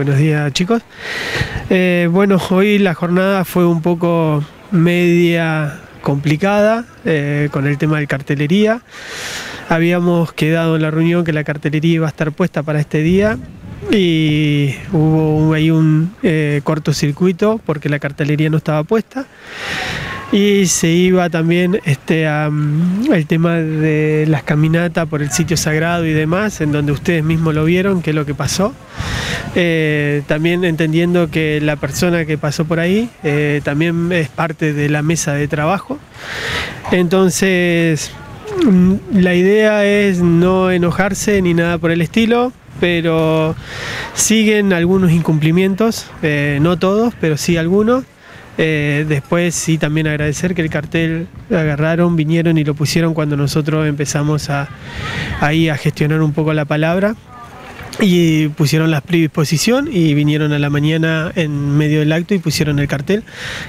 Buenos días chicos. Eh, bueno, hoy la jornada fue un poco media complicada eh, con el tema de cartelería. Habíamos quedado en la reunión que la cartelería iba a estar puesta para este día y hubo ahí un eh, cortocircuito porque la cartelería no estaba puesta y se iba también este, el tema de las caminatas por el sitio sagrado y demás, en donde ustedes mismos lo vieron, qué es lo que pasó. Eh, también entendiendo que la persona que pasó por ahí eh, también es parte de la mesa de trabajo. Entonces, mm, la idea es no enojarse ni nada por el estilo, pero siguen algunos incumplimientos, eh, no todos, pero sí algunos. Eh, después sí también agradecer que el cartel agarraron, vinieron y lo pusieron cuando nosotros empezamos ahí a gestionar un poco la palabra y pusieron la predisposición y vinieron a la mañana en medio del acto y pusieron el cartel,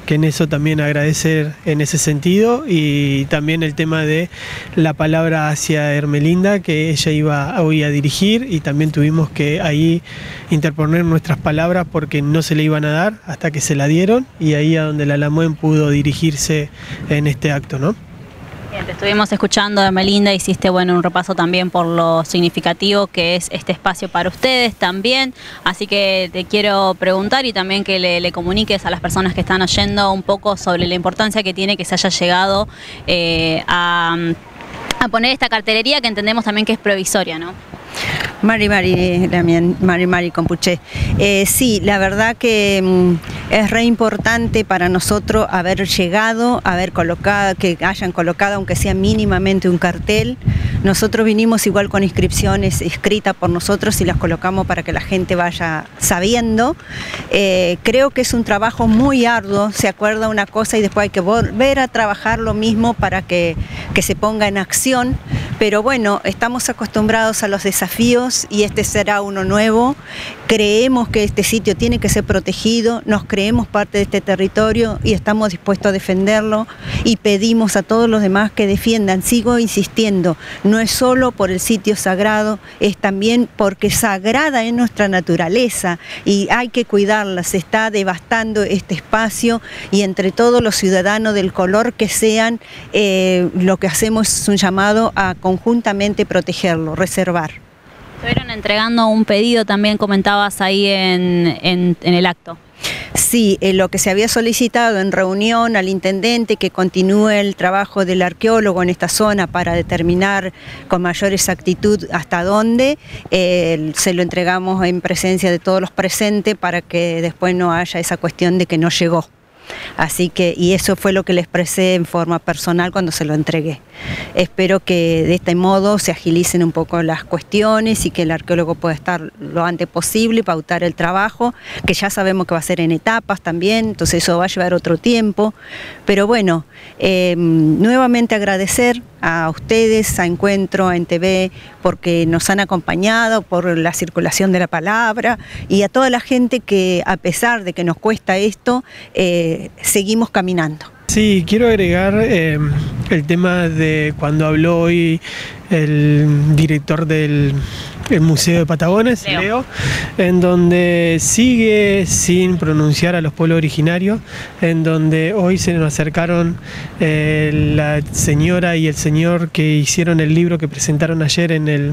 que en eso también agradecer en ese sentido y también el tema de la palabra hacia Hermelinda que ella iba hoy a dirigir y también tuvimos que ahí interponer nuestras palabras porque no se le iban a dar hasta que se la dieron y ahí a donde la Lamoen pudo dirigirse en este acto, ¿no? Te estuvimos escuchando de Melinda, hiciste bueno un repaso también por lo significativo que es este espacio para ustedes también, así que te quiero preguntar y también que le, comuniques a las personas que están oyendo un poco sobre la importancia que tiene que se haya llegado eh, a, poner esta cartelería que entendemos también que es provisoria, ¿no? Mari Mari, también, Mari Mari Compuché. Eh, sí, la verdad que mm, es re importante para nosotros haber llegado, haber colocado, que hayan colocado aunque sea mínimamente un cartel. Nosotros vinimos igual con inscripciones escritas por nosotros y las colocamos para que la gente vaya sabiendo. Eh, creo que es un trabajo muy arduo, se acuerda una cosa y después hay que volver a trabajar lo mismo para que, que se ponga en acción. Pero bueno, estamos acostumbrados a los desafíos y este será uno nuevo. Creemos que este sitio tiene que ser protegido, nos creemos parte de este territorio y estamos dispuestos a defenderlo y pedimos a todos los demás que defiendan. Sigo insistiendo, no es solo por el sitio sagrado, es también porque sagrada es nuestra naturaleza y hay que cuidarla. Se está devastando este espacio y entre todos los ciudadanos del color que sean, eh, lo que hacemos es un llamado a conjuntamente protegerlo, reservar. Estuvieron entregando un pedido, también comentabas ahí en, el acto. Sí, eh, lo que se había solicitado en reunión al intendente que continúe el trabajo del arqueólogo en esta zona para determinar con mayor exactitud hasta dónde, eh, se lo entregamos en presencia de todos los presentes para que después no haya esa cuestión de que no llegó. Así que, y eso fue lo que le expresé en forma personal cuando se lo entregué. Espero que de este modo se agilicen un poco las cuestiones y que el arqueólogo pueda estar lo antes posible, pautar el trabajo, que ya sabemos que va a ser en etapas también, entonces eso va a llevar otro tiempo. Pero bueno, eh, nuevamente agradecer a ustedes, a Encuentro, a NTV, porque nos han acompañado, por la circulación de la palabra y a toda la gente que a pesar de que nos cuesta esto, eh, seguimos caminando. Sí, quiero agregar eh, el tema de cuando habló hoy el director del Museo de Patagones, Leo. en donde sigue sin pronunciar a los pueblos originarios, en donde hoy se nos acercaron eh, la señora y el señor que hicieron el libro que presentaron ayer en el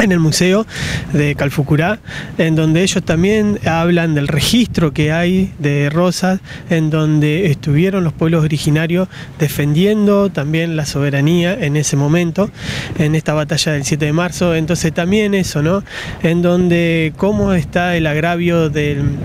en el Museo de Calfucurá, en donde ellos también hablan del registro que hay de rosas, en donde estuvieron los pueblos originarios defendiendo también la soberanía en ese momento, en esta batalla del 7 de marzo. Entonces también eso, ¿no? En donde cómo está el agravio del,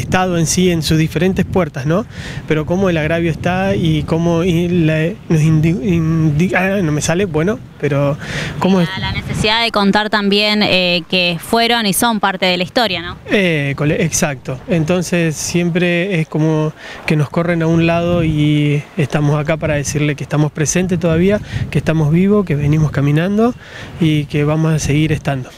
Estado en sí en sus diferentes puertas, ¿no? Pero cómo el agravio está y cómo nos indica, ah, no me sale, bueno, pero cómo... La, necesidad contar también eh, que fueron y son parte de la historia, ¿no? Eh, exacto. Entonces siempre es como que nos corren a un lado y estamos acá para decirle que estamos presentes todavía, que estamos vivos, que venimos caminando y que vamos a seguir estando.